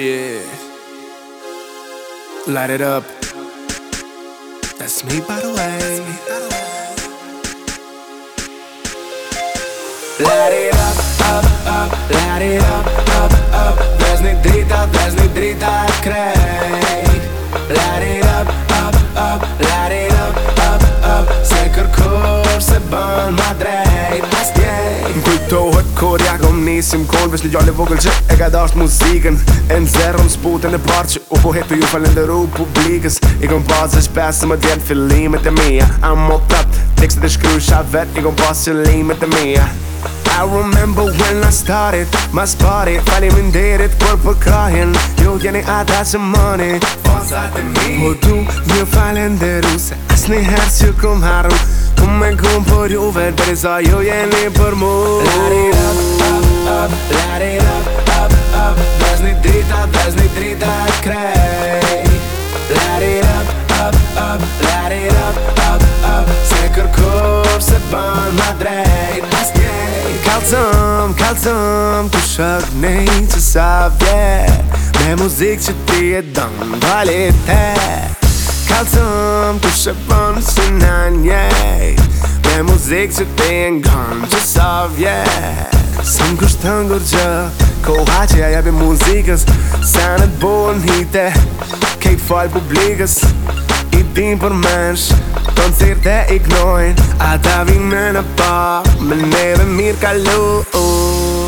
Yeah. Light it up. That's me, by the way. Light it up, up, up. Light it up, up, up. Вязный дрита, вязный дрита, крем. kur ja kom nisim kon Vesh një gjallë vogël që e ka dasht muziken E në zerëm sputën e partë që u pohet për ju falenderu publikës I kom pas e shpesë më djenë fillimet e mija I'm all top, tekstet e shkryu shavet I kom pas qëllimet e mija I remember when I started My spotty Falim in derit Kër për po krahin Jo gjeni ata që money Fonsat e mi Po du një falenderu Se asni herë që kom haru mangho por over presa io jo yen per mo la re la re up, up, la re up, up, la re la re la krej la re up, up, la re la up, la re Se re la re la re la re la re la re la re la re la re la re la re la re la re la Zikë që ti e ngonë që sov, yeah Së më kështë të ngur që koha që ja jepi muzikës Se në të bojën hitë Kej të falë publikës I din për mensh Të në cirë të ignojnë A të me në pa Me neve mirë kalu uh.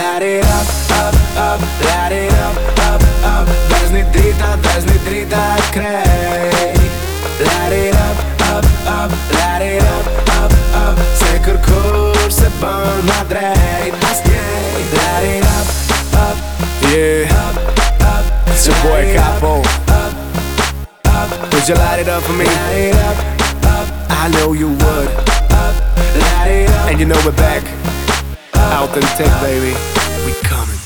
Light it up, up, up, light it up, up, up Daj nitrita, daj nitrita, kraj Light it up, up, up, light it up, up, up Se kur se bën ma Light it up, up, yeah Up, up, It's your boy Capo Up, up, Would you light it up for me? Light it up, up I know you would Up, light it up And you know we're back authentic, baby. We coming.